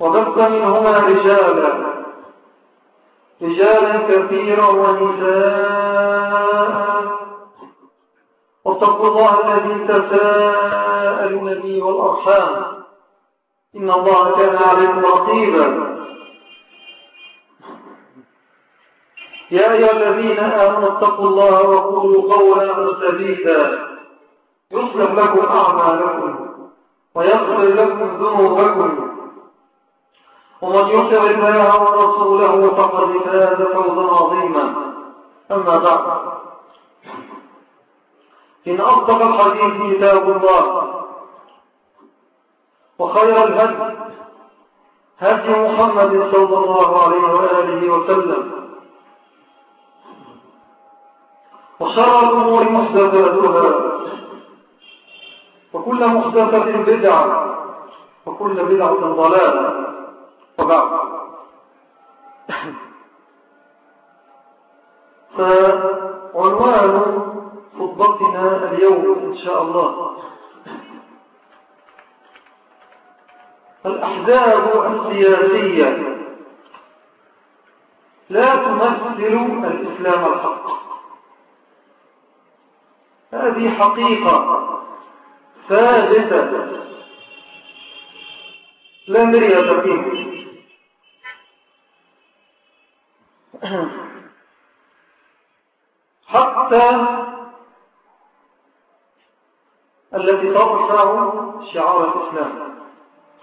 وبث منهما رجالا. رجالا كثيرا ونساء. واتقوا الله الذي تساءلون به والأرحام. إن الله كان عليكم رقيبا. يا أيها الذين آمنوا اتقوا الله وقولوا قولا سديدا. يصلح لكم أعمالكم ويغفر لكم ذنوبكم. ومن يطع الله ورسوله فقد فاز فوزا عظيما. أما بعد. إن أصدق الحديث كتاب الله. وخير الهدي هدي محمد صلى الله عليه وآله وسلم. وشر الأمور محدثاتها. وكل محدثة بدعة وكل بدعة ضلالة. وبعد فعنوان خطبتنا اليوم إن شاء الله. الأحزاب السياسية لا تمثل الإسلام الحق. هذه حقيقة ثابتة. لا مرية فيه. حتى التي ترفع شعار الإسلام.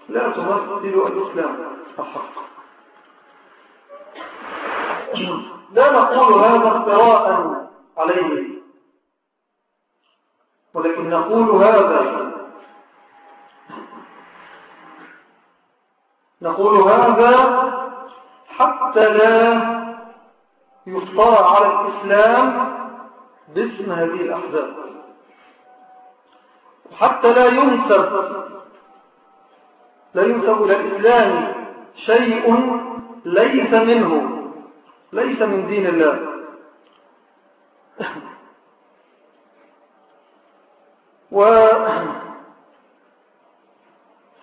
لا تمثل الإسلام الحق لا نقول هذا افتراء عليه ولكن نقول هذا نقول هذا حتى لا يفترى على الإسلام باسم هذه الأحزاب. حتى لا ينسب لا ينسب إلى الإسلام شيء ليس منه ليس من دين الله. و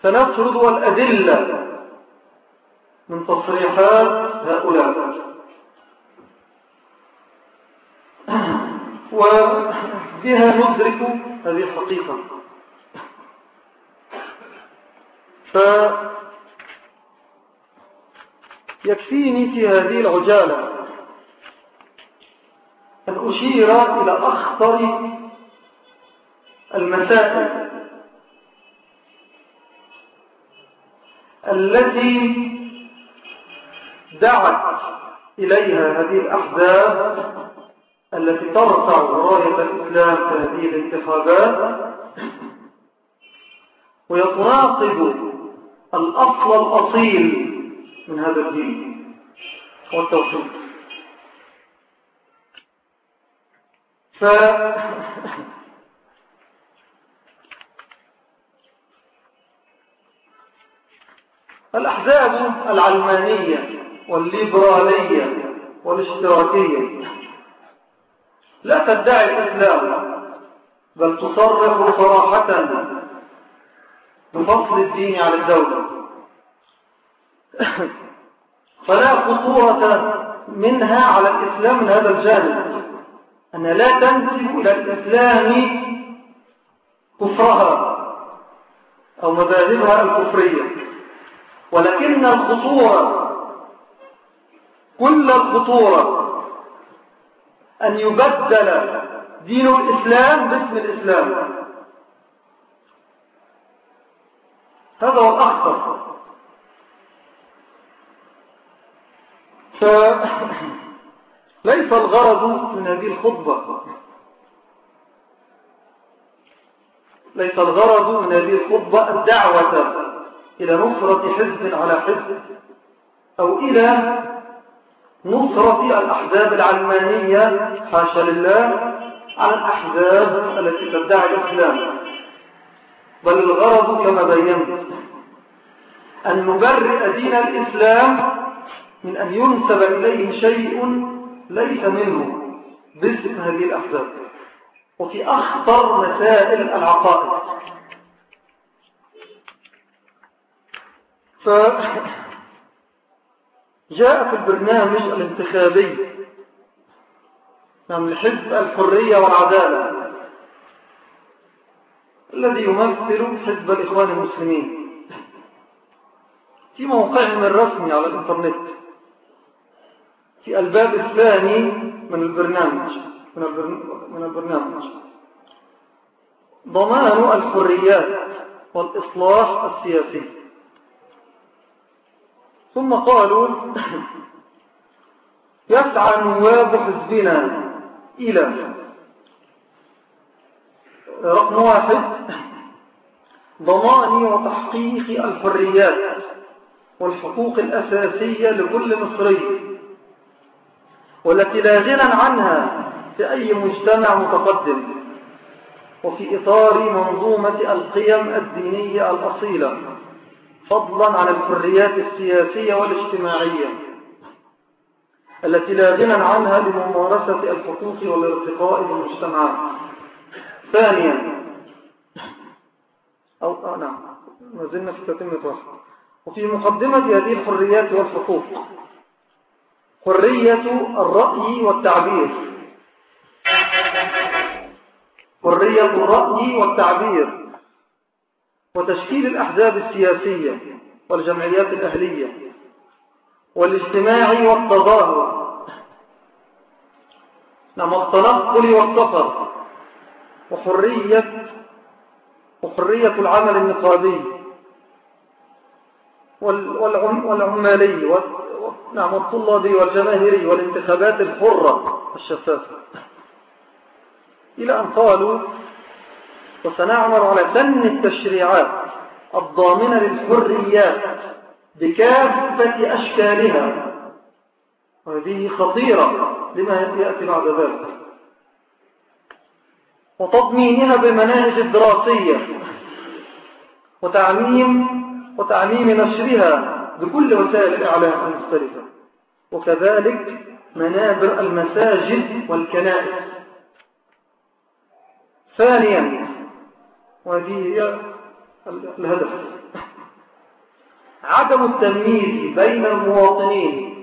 سنفرض الأدلة من تصريحات هؤلاء. وبها ندرك هذه الحقيقة. فيكفيني في هذه العجالة أن أشير إلى أخطر المسائل التي دعت إليها هذه الأحزاب التي ترفع راية الإسلام في هذه الانتخابات ويتناقض الأصل الأصيل من هذا الدين. والتوحيد ف الأحزاب العلمانية والليبرالية والاشتراكية لا تدعي الإسلام بل تصرح صراحة بفصل الدين عن الدولة. فلا خطورة منها على الإسلام من هذا الجانب أن لا تنسب إلى الإسلام كفرها أو مذاهبها الكفرية. ولكن الخطورة كل الخطورة أن يبدل دين الإسلام باسم الإسلام. هذا هو الأخطر. فليس الغرض من هذه الخطبة. ليس الغرض من هذه الخطبة الدعوة إلى نصرة حزب على حزب أو إلى نصرة الأحزاب العلمانية حاشا لله على الأحزاب التي تدعي الإسلام. بل الغرض كما بينت أن نبرئ دين الإسلام من أن ينسب إليه شيء ليس منه باسم هذه الأحزاب. وفي أخطر مسائل العقائد. فجاء في البرنامج الانتخابي. نعم الحزب الحرية والعدالة الذي يمثل حزب الإخوان المسلمين. في موقعهم الرسمي على الإنترنت في الباب الثاني من البرنامج من البرنامج. ضمان الحريات والإصلاح السياسي. ثم قالوا يسعى نواب حزبنا إلى رقم واحد ضمان وتحقيق الحريات والحقوق الأساسية لكل مصري والتي لا غنى عنها في أي مجتمع متقدم وفي إطار منظومة القيم الدينية الأصيلة. فضلا عن الحريات السياسية والاجتماعية التي لا غنى عنها لممارسة الحقوق والارتقاء بالمجتمعات ثانيا أو آه نعم ما زلنا في تتمة واحد وفي مقدمة هذه الحريات والحقوق حرية الرأي والتعبير. حرية الرأي والتعبير. وتشكيل الأحزاب السياسية والجمعيات الأهلية والاجتماع والتظاهر نعم التنقل والسفر وحرية وحرية العمل النقابي والعمالي نعم الطلابي والجماهيري والانتخابات الحرة الشفافة. إلى أن قالوا وسنعمل على سن التشريعات الضامنة للحريات بكافة أشكالها. وهذه خطيرة لما يأتي بعد ذلك. وتضمينها بالمناهج الدراسية وتعميم وتعميم نشرها بكل وسائل الإعلام المختلفة. وكذلك منابر المساجد والكنائس. ثانيا وهذه هي الهدف. عدم التمييز بين المواطنين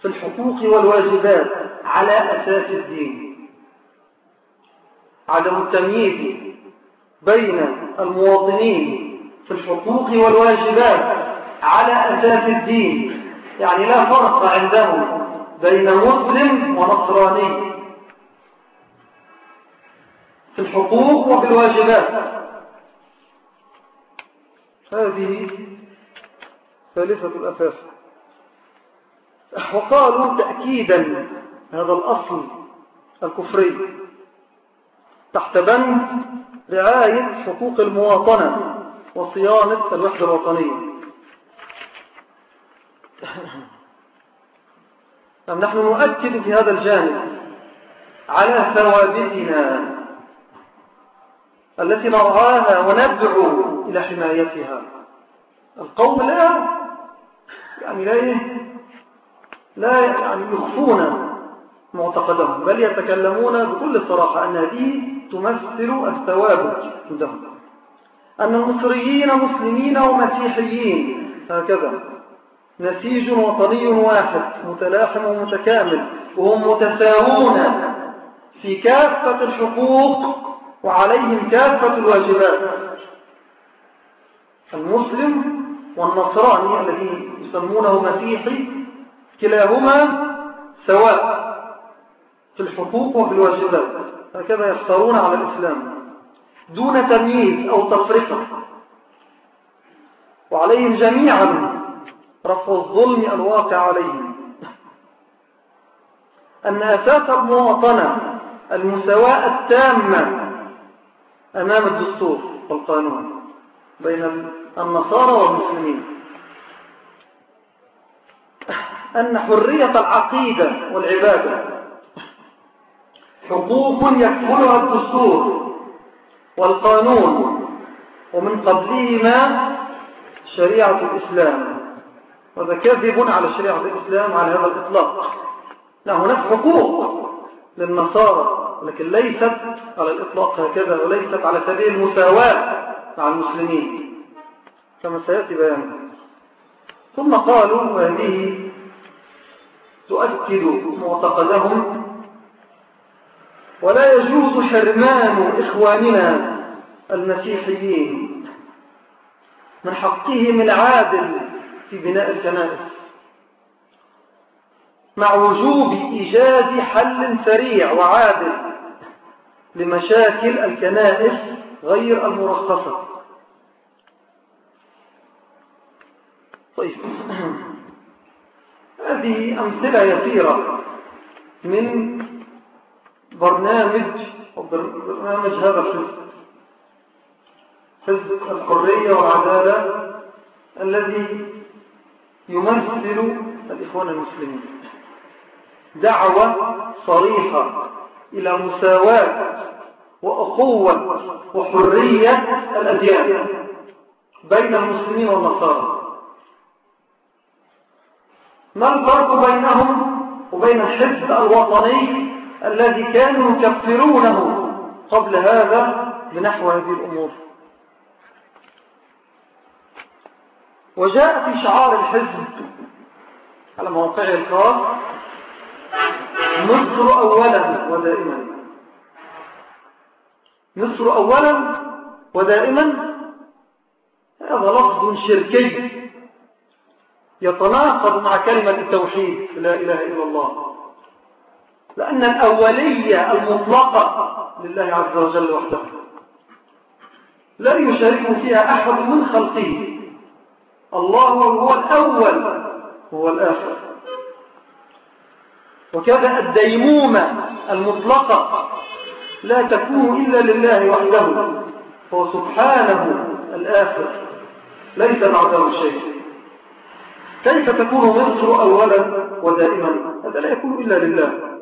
في الحقوق والواجبات على أساس الدين. عدم التمييز بين المواطنين في الحقوق والواجبات على أساس الدين. يعني لا فرق عندهم بين مسلم ونصراني. في الحقوق وفي الواجبات. هذه ثالثة الأساس. وقالوا تأكيدا هذا الأصل الكفري. تحت بند رعاية حقوق المواطنة وصيانة الوحدة الوطنية. نحن نؤكد في هذا الجانب على ثوابتنا التي نرعاها وندعو إلى حمايتها. القوم لا يعني لا لا يعني يخفون معتقدهم بل يتكلمون بكل صراحة أن هذه تمثل الثوابت عندهم. أن المصريين مسلمين ومسيحيين هكذا. نسيج وطني واحد متلاحم ومتكامل وهم متساوون في كافة الحقوق وعليهم كافة الواجبات. المسلم والنصراني الذي يسمونه مسيحي كلاهما سواء في الحقوق وفي الواجبات هكذا يختارون على الإسلام. دون تمييز أو تفرقة. وعليهم جميعا رفع الظلم الواقع عليهم. أن أساس المواطنة المساواة التامة أمام الدستور والقانون بين النصارى والمسلمين. أن حرية العقيدة والعبادة حقوق يكفلها الدستور والقانون ومن قبلهما شريعة الإسلام. وهذا كذب على شريعة الإسلام على هذا الإطلاق. لا هناك حقوق للنصارى. ولكن ليست على الإطلاق هكذا وليست على سبيل المساواة مع المسلمين كما سيأتي بيانه ثم قالوا وهذه تؤكد معتقدهم ولا يجوز حرمان إخواننا المسيحيين من حقهم العادل في بناء الكنائس مع وجوب إيجاد حل سريع وعادل لمشاكل الكنائس غير المرخصة. طيب. هذه أمثلة يسيرة من برنامج برنامج هذا الحزب حزب الحرية والعدالة الذي يمثل الإخوان المسلمين. دعوة صريحة. إلى مساواة وأخوة وحرية الأديان بين المسلمين والنصارى. ما الفرق بينهم وبين الحزب الوطني الذي كانوا يكفرونه قبل هذا بنحو هذه الأمور؟ وجاء في شعار الحزب على موقعه الخاص مصر أولا ودائما. مصر أولا ودائما هذا لفظ شركي يتناقض مع كلمة التوحيد لا إله إلا الله. لأن الأولية المطلقة لله عز وجل وحده لا يشارك فيها أحد من خلقه. الله هو الأول هو الآخر. وكذا الديمومة المطلقة لا تكون إلا لله وحده هو سبحانه الآخر ليس بعده شيء. كيف تكون مصر أولا ودائما؟ هذا لا يكون إلا لله.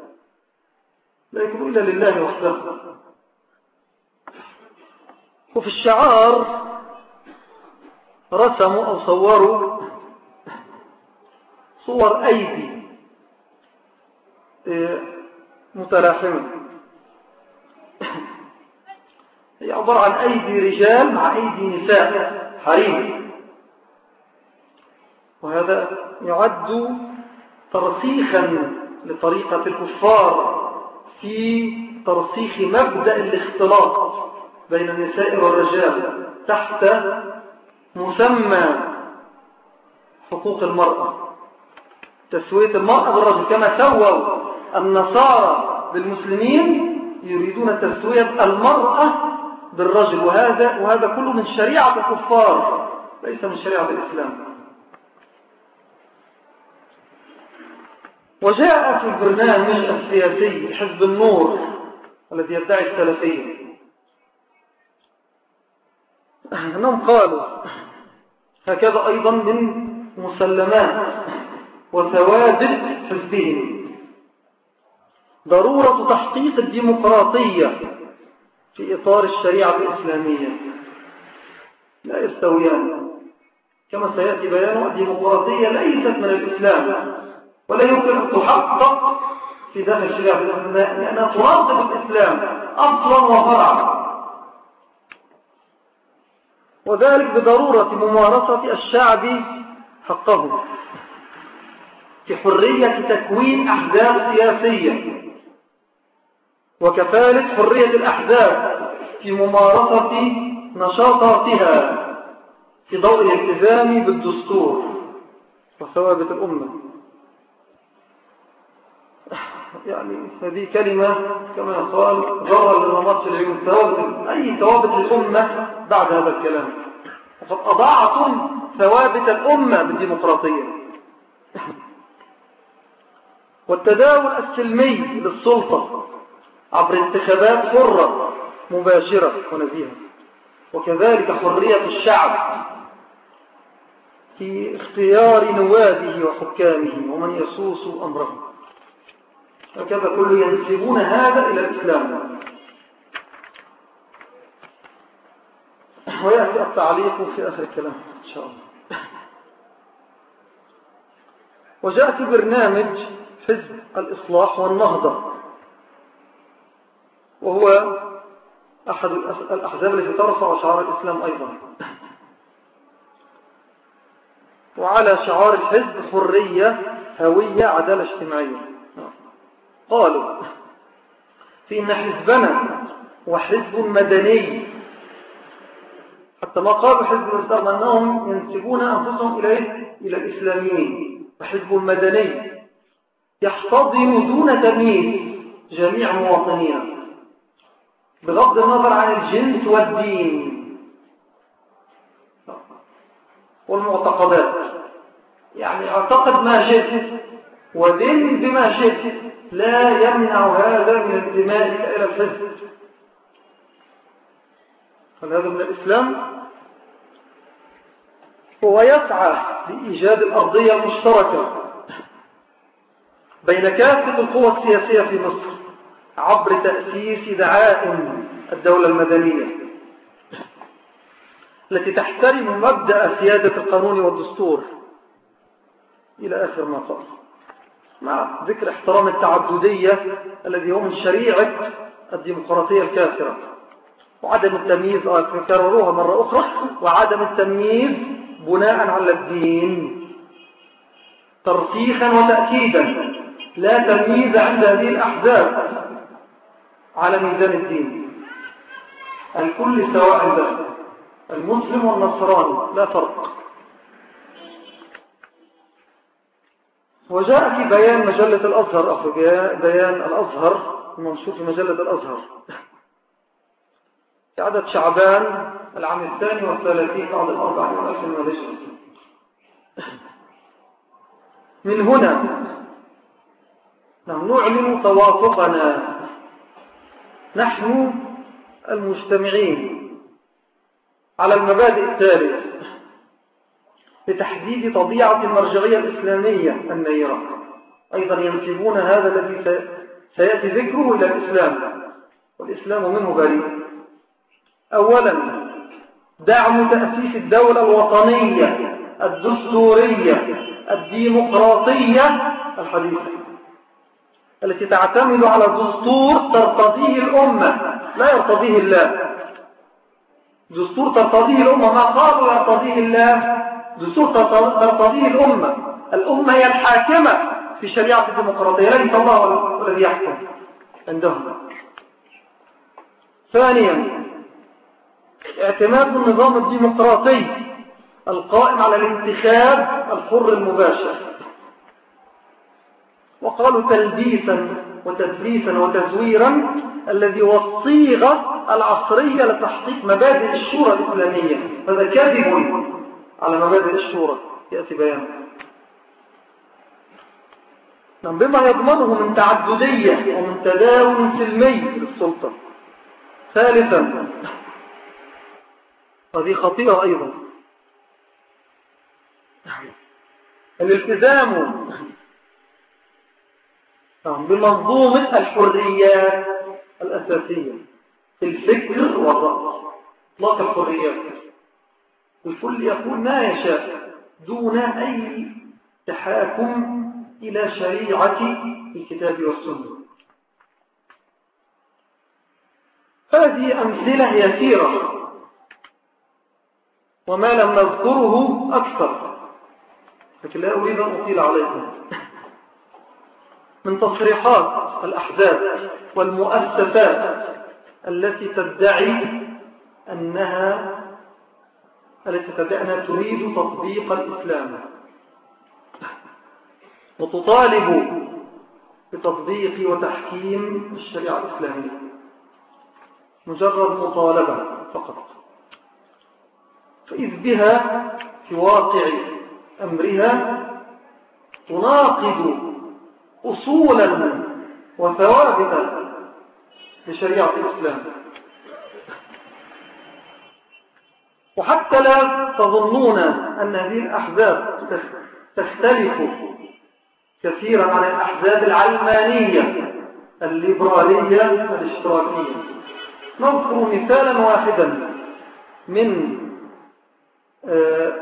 لا يكون إلا لله وحده. وفي الشعار رسموا أو صوروا صور أيدي متلاحمة. هي عبارة عن أيدي رجال مع أيدي نساء. حريم. وهذا يعد ترسيخا لطريقة الكفار في ترسيخ مبدأ الاختلاط بين النساء والرجال تحت مسمى حقوق المرأة. تسوية المرأة بالرجل كما سووا النصارى بالمسلمين يريدون تسوية المرأة بالرجل وهذا, وهذا كله من شريعة الكفار ليس من شريعة الإسلام. وجاء في البرنامج السياسي حزب النور الذي يدعي السلفية. أنهم قالوا هكذا أيضا من مسلمات وثوابت حزبهم. ضرورة تحقيق الديمقراطية في إطار الشريعة الإسلامية. لا يستويان. كما سيأتي بيان الديمقراطية ليست من الإسلام ولا يمكن أن تحقق في داخل الشريعة لأنها تنظم الإسلام أصلا وفرعا. وذلك بضرورة ممارسة الشعب حقه في حرية تكوين أحزاب سياسية. وكفالة حرية الأحزاب في ممارسة نشاطاتها في ضوء الالتزام بالدستور وثوابت الأمة. يعني هذه كلمة كما يقال جرى للنمط في العيون ثوابت أي ثوابت الأمة بعد هذا الكلام. وقد أضاعتم ثوابت الأمة بالديمقراطية. والتداول السلمي للسلطة عبر انتخابات حرة مباشرة ونزيهة. وكذلك حرية الشعب في اختيار نوابه وحكامه ومن يسوس أمره. هكذا كل ينسبون هذا إلى الإسلام. ويأتي التعليق في آخر الكلام إن شاء الله. وجاء في برنامج حزب الإصلاح والنهضة وهو أحد الأحزاب التي ترفع شعار الإسلام أيضا. وعلى شعار الحزب حرية هوية عدالة اجتماعية. قالوا إن حزبنا وحزب مدني حتى ما قالوا حزب الإسلام أنهم ينسبون أنفسهم إليه إلى الإسلاميين. وحزب مدني يحتضن دون تمييز جميع مواطنينا بغض النظر عن الجنس والدين. والمعتقدات. يعني أعتقد ما شئت ودين بما شئت لا يمنع هذا من انتمائك إلى الحزب. هذا من الإسلام؟ هو يسعى لإيجاد الأرضية المشتركة بين كافة القوى السياسية في مصر. عبر تأسيس دعائم الدولة المدنية التي تحترم مبدأ سيادة القانون والدستور إلى آخر ما قال مع ذكر احترام التعددية الذي هو من شريعة الديمقراطية الكافرة وعدم التمييز كرروها مرة أخرى وعدم التمييز بناء على الدين. ترسيخا وتأكيدا لا تمييز عند هذه الأحزاب. على ميزان الدين. الكل سواء ذلك المسلم والنصراني لا فرق. وجاء في بيان مجلة الأزهر أو في بيان الأزهر المنشور في مجلة الأزهر. في عدد شعبان العام الثاني والثلاثين بعد الأربعين والألف من من هنا نعلن توافقنا نحن المجتمعين على المبادئ التالية لتحديد طبيعة المرجعية الإسلامية النيرة أيضا ينسبون هذا الذي سيأتي ذكره إلى الإسلام. والإسلام منه بريء أولا دعم تأسيس الدولة الوطنية الدستورية الديمقراطية الحديثة. التي تعتمد على دستور ترتضيه الأمة. لا يرتضيه الله. دستور ترتضيه الأمة. ما قالوا يرتضيه الله؟ دستور ترتضيه الأمة. الأمة هي الحاكمة في شريعة الديمقراطية. ليس الله الذي يحكم عندهم. ثانيا اعتماد النظام الديمقراطي القائم على الانتخاب الحر المباشر. وقالوا تلبيسا وتدليسا وتزويرا الذي هو الصيغة العصرية لتحقيق مبادئ الشورى الإسلامية. هذا كاذب على مبادئ الشورى. يأتي بيانه نعم بما يضمنه من تعددية ومن تداول سلمي للسلطة. ثالثا هذه خطيرة أيضا. الالتزام نعم بمنظومة الحريات الأساسية. الفكر والرأس إطلاق الحريات الكل يقول ما يشاء دون أي تحاكم إلى شريعة الكتاب والسنة. هذه أمثلة يسيرة وما لم نذكره أكثر لكن لا أريد أن أطيل عليكم. من تصريحات الأحزاب والمؤسسات التي تدعي أنها التي تبعنا تريد تطبيق الإسلام. وتطالب بتطبيق وتحكيم الشريعة الإسلامية. مجرد مطالبة فقط. فإذ بها في واقع أمرها تناقض أصولا وثوابتا لشريعة الإسلام. وحتى لا تظنون أن هذه الأحزاب تختلف كثيرا عن الأحزاب العلمانية الليبرالية الاشتراكية. نذكر مثالا واحدا من آه،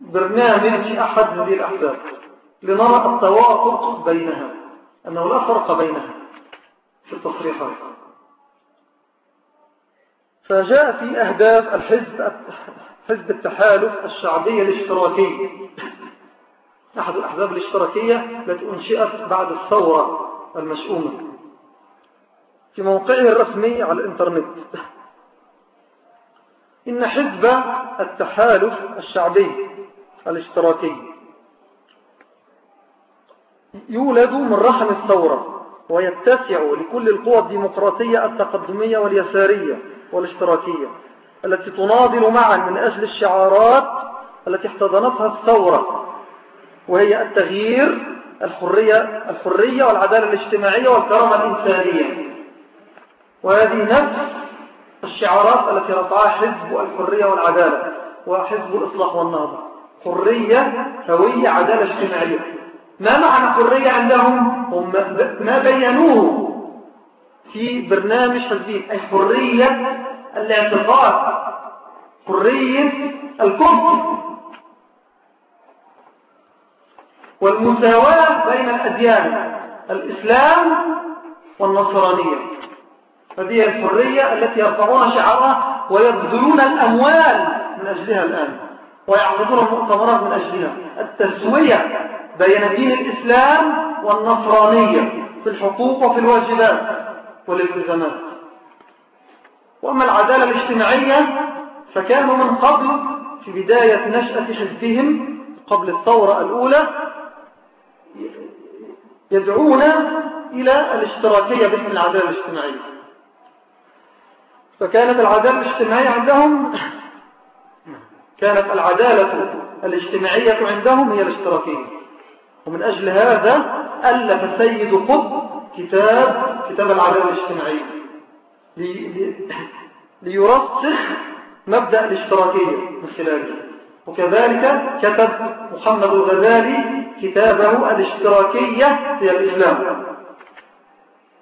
برنامج أحد هذه الأحزاب. لنرى التوافق بينها أنه لا فرق بينها في التصريحات فجاء في أهداف الحزب حزب التحالف الشعبي الاشتراكي. أحد الأحزاب الاشتراكية التي أنشئت بعد الثورة المشؤومة في موقعه الرسمي على الإنترنت. إن حزب التحالف الشعبي الاشتراكي يولد من رحم الثورة ويتسع لكل القوى الديمقراطية التقدمية واليسارية والاشتراكية التي تناضل معا من أجل الشعارات التي احتضنتها الثورة وهي التغيير الحرية, الحرية والعدالة الاجتماعية والكرامة الإنسانية. وهذه نفس الشعارات التي رفعها حزب الحرية والعدالة وحزب الإصلاح والنهضة. حرية هوية عدالة اجتماعية. ما معنى حرية عندهم؟ هم ما بينوه في برنامج حزبين أي حرية الاعتقاد حرية الكفر. والمساواة بين الأديان الإسلام والنصرانية. هذه الحرية التي يرفعون شعارها ويبذلون الأموال من أجلها الآن ويعقدون المؤتمرات من أجلها. التسوية بين دين الإسلام والنصرانية في الحقوق وفي الواجبات والالتزامات. وأما العدالة الاجتماعية فكانوا من قبل في بداية نشأة حزبهم قبل الثورة الأولى يدعون إلى الاشتراكية باسم العدالة الاجتماعية. فكانت العدالة الاجتماعية عندهم كانت العدالة الاجتماعية عندهم هي الاشتراكية. ومن أجل هذا ألف سيد قطب كتاب كتاب العدالة الاجتماعية. ليرسخ مبدأ الاشتراكية من خلاله. وكذلك كتب محمد الغزالي كتابه الاشتراكية في الإسلام.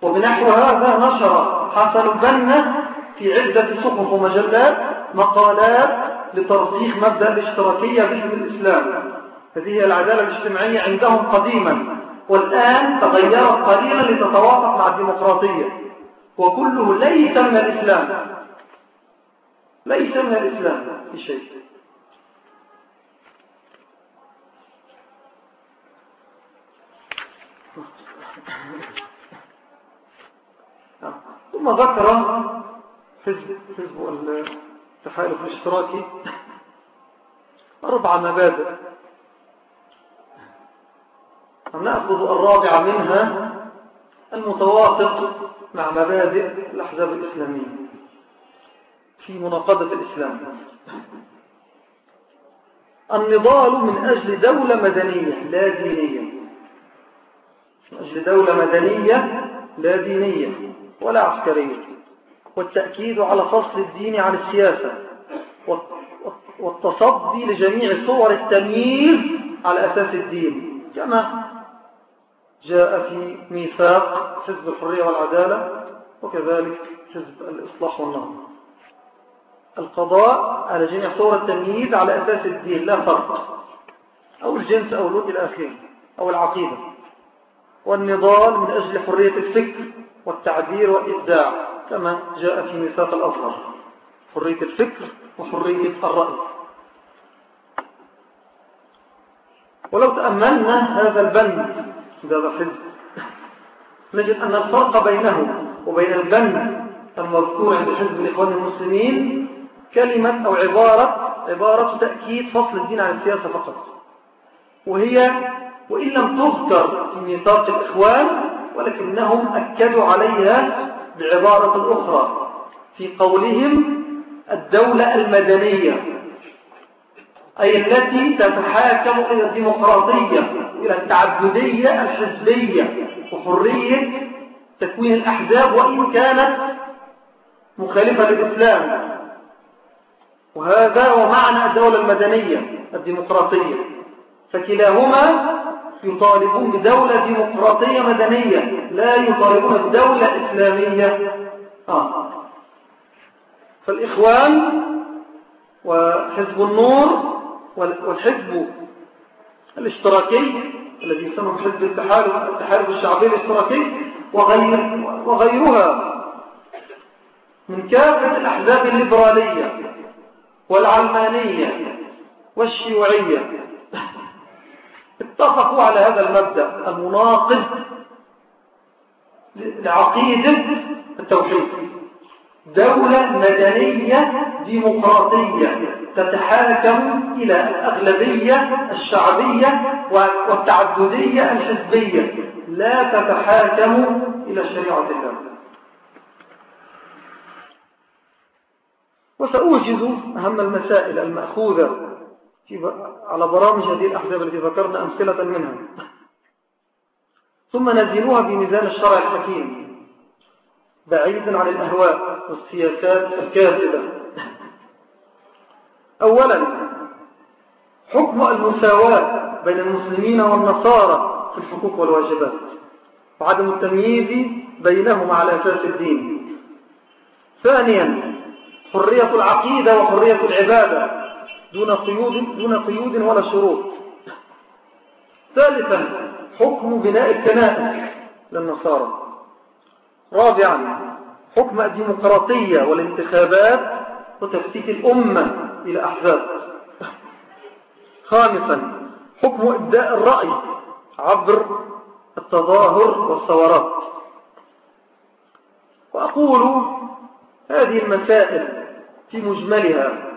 وبنحو هذا نشر حسن البنا في عدة صحف ومجلات مقالات لترسيخ مبدأ الاشتراكية باسم الإسلام. هذه هي العدالة الاجتماعية عندهم قديما. والآن تغيرت قليلا لتتوافق مع الديمقراطية. وكله ليس من الإسلام. ليس من الإسلام في شيء ثم ذكر حزب, التحالف الاشتراكي أربع مبادئ. نأخذ الرابعة منها المتوافق مع مبادئ الأحزاب الإسلامية في مناقضة الإسلام. النضال من أجل دولة مدنية لا دينية. من أجل دولة مدنية لا دينية ولا عسكرية. والتأكيد على فصل الدين عن السياسة. والتصدي لجميع صور التمييز على أساس الدين. كما جاء في ميثاق حزب الحرية والعدالة وكذلك حزب الإصلاح والنهضة القضاء على جميع صور التمييز على أساس الدين لا فرق. أو الجنس أو اللون الأخير أو العقيدة. والنضال من أجل حرية الفكر والتعبير والإبداع كما جاء في ميثاق الأصغر. حرية الفكر وحرية الرأي. ولو تأملنا هذا البند هذا حزب نجد أن الفرق بينه وبين البند المذكور عند حزب الإخوان المسلمين كلمة أو عبارة عبارة تأكيد فصل الدين عن السياسة فقط. وهي وإن لم تذكر في ميثاق الإخوان ولكنهم أكدوا عليها بعبارة أخرى في قولهم الدولة المدنية. أي التي تتحاكم إلى الديمقراطية إلى التعبدية الحزبية وحرية تكوين الأحزاب وإن كانت مخالفة للإسلام. وهذا هو معنى الدولة المدنية الديمقراطية. فكلاهما يطالبون بدولة ديمقراطية مدنية لا يطالبون بدولة إسلامية. آه. فالإخوان وحزب النور والحزب الاشتراكي الذي يسمى حزب التحالف التحالف الشعبي الاشتراكي وغير وغيرها من كافة الأحزاب الليبرالية والعلمانية والشيوعية. اتفقوا على هذا المبدأ المناقض لعقيدة التوحيد. دولة مدنية ديمقراطية تتحاكم إلى الأغلبية الشعبية والتعددية الحزبية. لا تتحاكم إلى شريعة الله وسأوجز أهم المسائل المأخوذة على برامج هذه الأحزاب التي ذكرنا أمثلة منها. ثم نزلوها بميزان الشرع الحكيم. بعيدا عن الأهواء والسياسات الكاذبة. أولا حكم المساواة بين المسلمين والنصارى في الحقوق والواجبات وعدم التمييز بينهم على أساس الدين. ثانيا حرية العقيدة وحرية العبادة دون قيود, دون قيود ولا شروط. ثالثا حكم بناء الكنائس للنصارى. رابعا حكم الديمقراطية والانتخابات وتفتيت الأمة إلى أحزاب. خامسا حكم إبداء الرأي عبر التظاهر والثورات. وأقول هذه المسائل في مجملها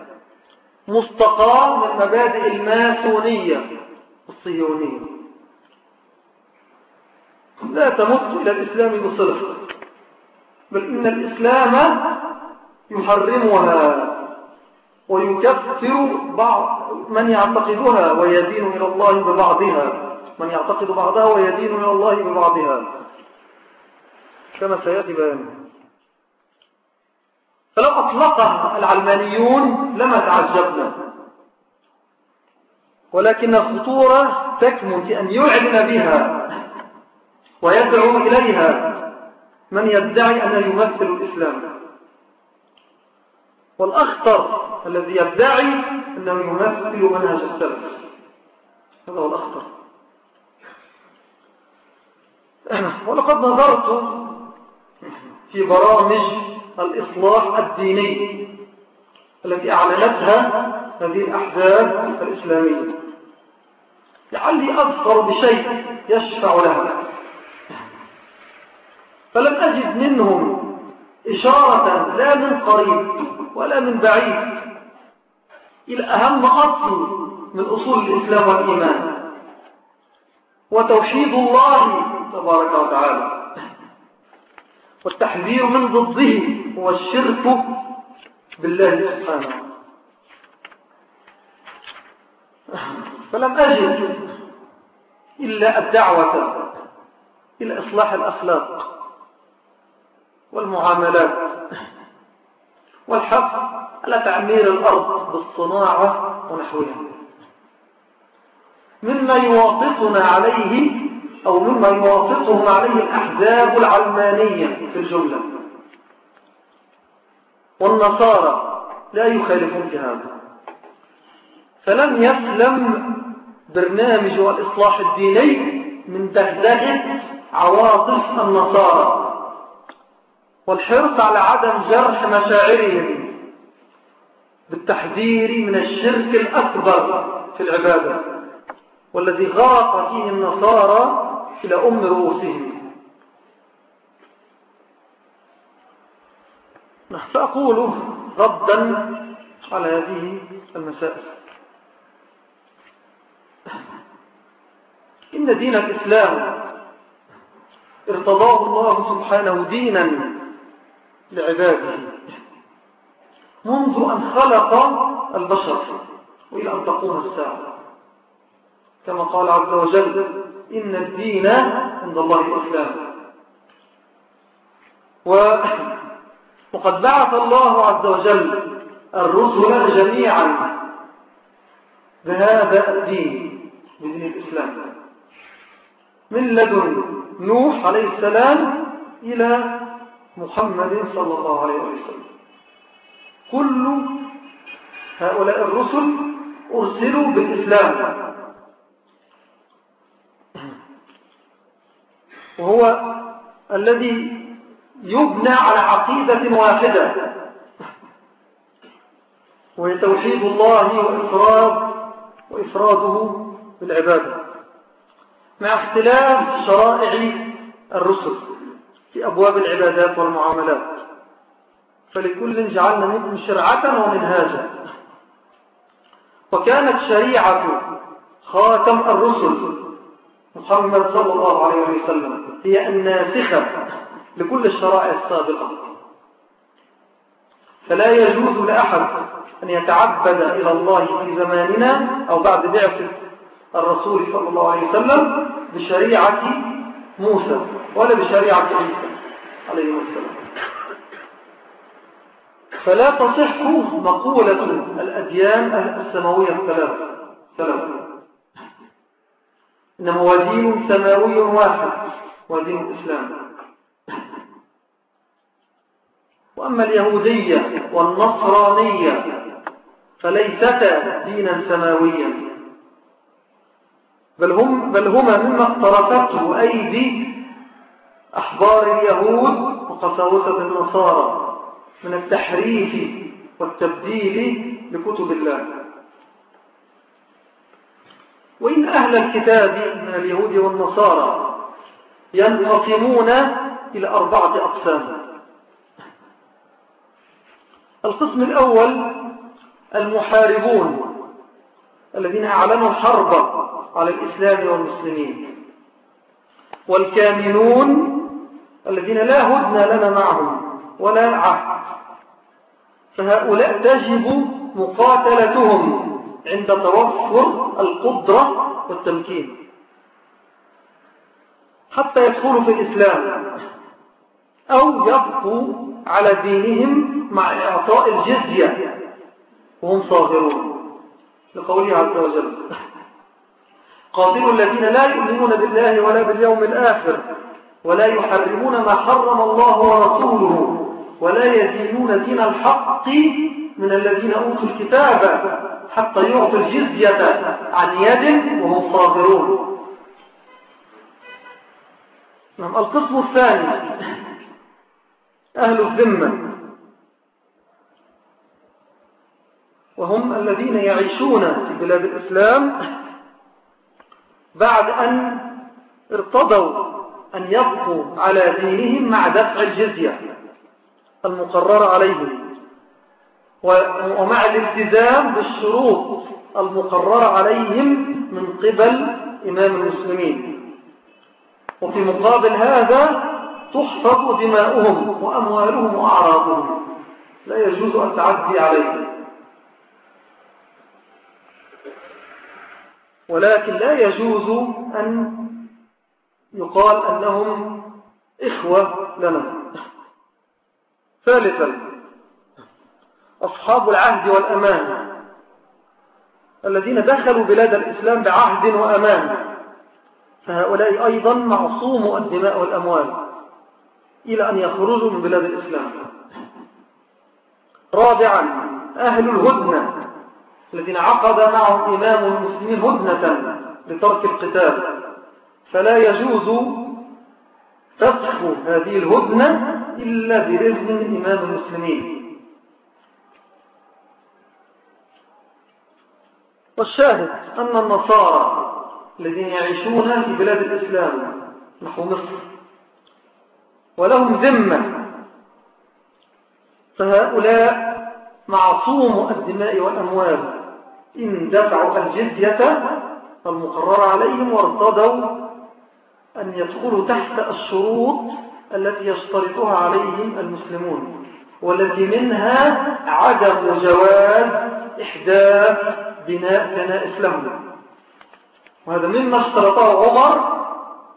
مستقى من مبادئ الماسونية الصهيونية لا تمت إلى الإسلام بصلح بل إن الإسلام يحرمها ويكفر بعض من يعتقدها ويدين إلى الله ببعضها. من يعتقد بعضها ويدين إلى الله ببعضها. كما سيأتي بيانه فلو أطلقها العلمانيون لما تعجبنا. ولكن الخطورة تكمن في أن يعلن بها ويدعو إليها. من يدعي أن يمثل الإسلام. والأخطر الذي يدعي أنه يمثل منهج السلف. هذا هو الأخطر. ولقد نظرت في برامج الإصلاح الديني التي أعلنتها هذه الأحزاب الإسلامية. لعلي أظفر بشيء يشفع لها. فلم أجد منهم إشارة لا من قريب ولا من بعيد. إلى أهم أصل من أصول الإسلام والإيمان. وتوحيد الله تبارك وتعالى. والتحذير من ضده هو الشرك بالله سبحانه. فلم أجد إلا الدعوة إلى إصلاح الأخلاق. والمعاملات والحق على تعمير الأرض بالصناعة ونحوها. مما يوافقنا عليه أو مما يوافقهم عليه الأحزاب العلمانية في الجملة. والنصارى لا يخالفون في هذا. فلم يسلم برنامج الإصلاح الديني من دهدهة عواطف النصارى. والحرص على عدم جرح مشاعرهم بالتحذير من الشرك الأكبر في العبادة والذي غرق فيه النصارى إلى أم رؤوسهم. فأقول ردا على هذه المسائل. إن دين الإسلام ارتضاه الله سبحانه دينا لعباده. منذ أن خلق البشر وإلى أن تقوم الساعة. كما قال عز وجل إن الدين عند الله الإسلام وقد بعث الله عز وجل الرسل جميعا بهذا الدين بدين الإسلام. من لدن نوح عليه السلام إلى محمد صلى الله عليه وسلم. كل هؤلاء الرسل أرسلوا بالإسلام. وهو الذي يبنى على عقيدة واحدة. وهي توحيد الله وإفراد وإفراده بالعبادة. مع اختلاف شرائع الرسل. أبواب العبادات والمعاملات. فلكل جعلنا منكم شرعة ومنهاجا. وكانت شريعة خاتم الرسل محمد صلى الله عليه وسلم هي الناسخة لكل الشرائع السابقة. فلا يجوز لأحد أن يتعبد إلى الله في زماننا أو بعد بعثة الرسول صلى الله عليه وسلم بشريعة موسى ولا بشريعة عيسى. عليه السلام. فلا تصح مقولة الأديان السماوية الثلاثة ثلاثة إنما هو دين سماوي واحد ودين الإسلام. وأما اليهودية والنصرانية فليستا دينا سماويا. بل, هم بل هما مما اقترفته أيدي أحبار اليهود وقساوسة النصارى من التحريف والتبديل لكتب الله. وإن أهل الكتاب من اليهود والنصارى ينقسمون إلى أربعة أقسام. القسم الأول المحاربون الذين أعلنوا الحرب على الإسلام والمسلمين. والكاملون الذين لا هدن لنا معهم ولا عهد. فهؤلاء تجب مقاتلتهم عند توفر القدرة والتمكين. حتى يدخلوا في الإسلام أو يبقوا على دينهم مع إعطاء الجزية. وهم صاغرون. لقوله عز وجل قاتلوا الذين لا يؤمنون بالله ولا باليوم الآخر. ولا يحرمون ما حرم الله ورسوله ولا يدينون دين الحق من الذين أوتوا الكتاب حتى يعطوا الجزية عن يد وهم صاغرون نعم القسم الثاني أهل الذمة. وهم الذين يعيشون في بلاد الإسلام بعد أن ارتضوا أن يبقوا على دينهم مع دفع الجزية المقررة عليهم ومع الالتزام بالشروط المقررة عليهم من قبل إمام المسلمين. وفي مقابل هذا تحفظ دماؤهم وأموالهم وأعراضهم. لا يجوز أن تعدي عليهم. ولكن لا يجوز أن يقال أنهم إخوة لنا. ثالثا أصحاب العهد والأمان الذين دخلوا بلاد الإسلام بعهد وأمان. فهؤلاء أيضا معصوم الدماء والأموال إلى أن يخرجوا من بلاد الإسلام. رابعا أهل الهدنة الذين عقد معهم إمام المسلمين هدنة لترك القتال. فلا يجوز فسخ هذه الهدنة إلا بإذن إمام المسلمين. والشاهد أن النصارى الذين يعيشون في بلاد الإسلام نحو مصر ولهم ذمة فهؤلاء معصوم الدماء والأموال إن دفعوا الجزية المقررة عليهم وارتضوا أن يدخلوا تحت الشروط التي يشترطها عليهم المسلمون والتي منها عدم جواز إحداث بناء كنائس لهم. وهذا مما اشترطه عمر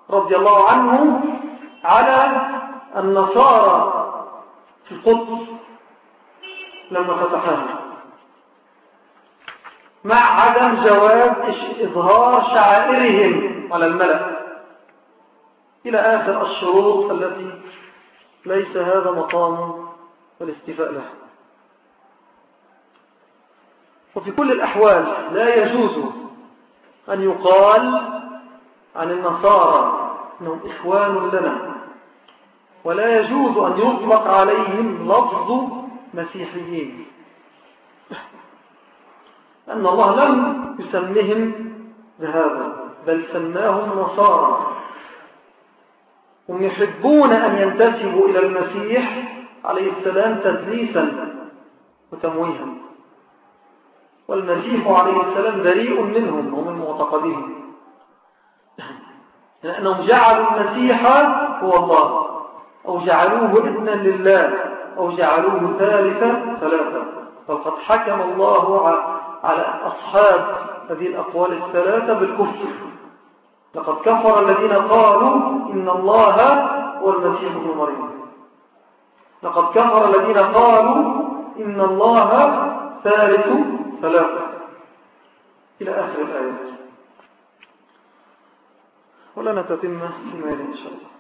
رضي الله عنه على النصارى في القدس لما فتحها مع عدم جواز إظهار شعائرهم على الملأ. إلى آخر الشروط التي ليس هذا مقام الاستفاء له وفي كل الأحوال لا يجوز أن يقال عن النصارى أنهم إخوان لنا ولا يجوز أن يطلق عليهم لفظ مسيحيين أن الله لم يسمهم بهذا بل سماهم نصارى. هم يحبون أن ينتسبوا إلى المسيح عليه السلام تدليسا وتمويها. والمسيح عليه السلام بريء منهم ومن معتقدهم. لأنهم جعلوا المسيح هو الله أو جعلوه ابنا لله أو جعلوه ثالثا ثلاثا. فقد حكم الله على أصحاب هذه الأقوال الثلاثة بالكفر. لقد كفر الذين قالوا إن الله هو المسيح ابن مريم. لقد كفر الذين قالوا إن الله ثالث ثلاثة. إلى آخر الآيات. ولنا تتم في مال إن شاء الله.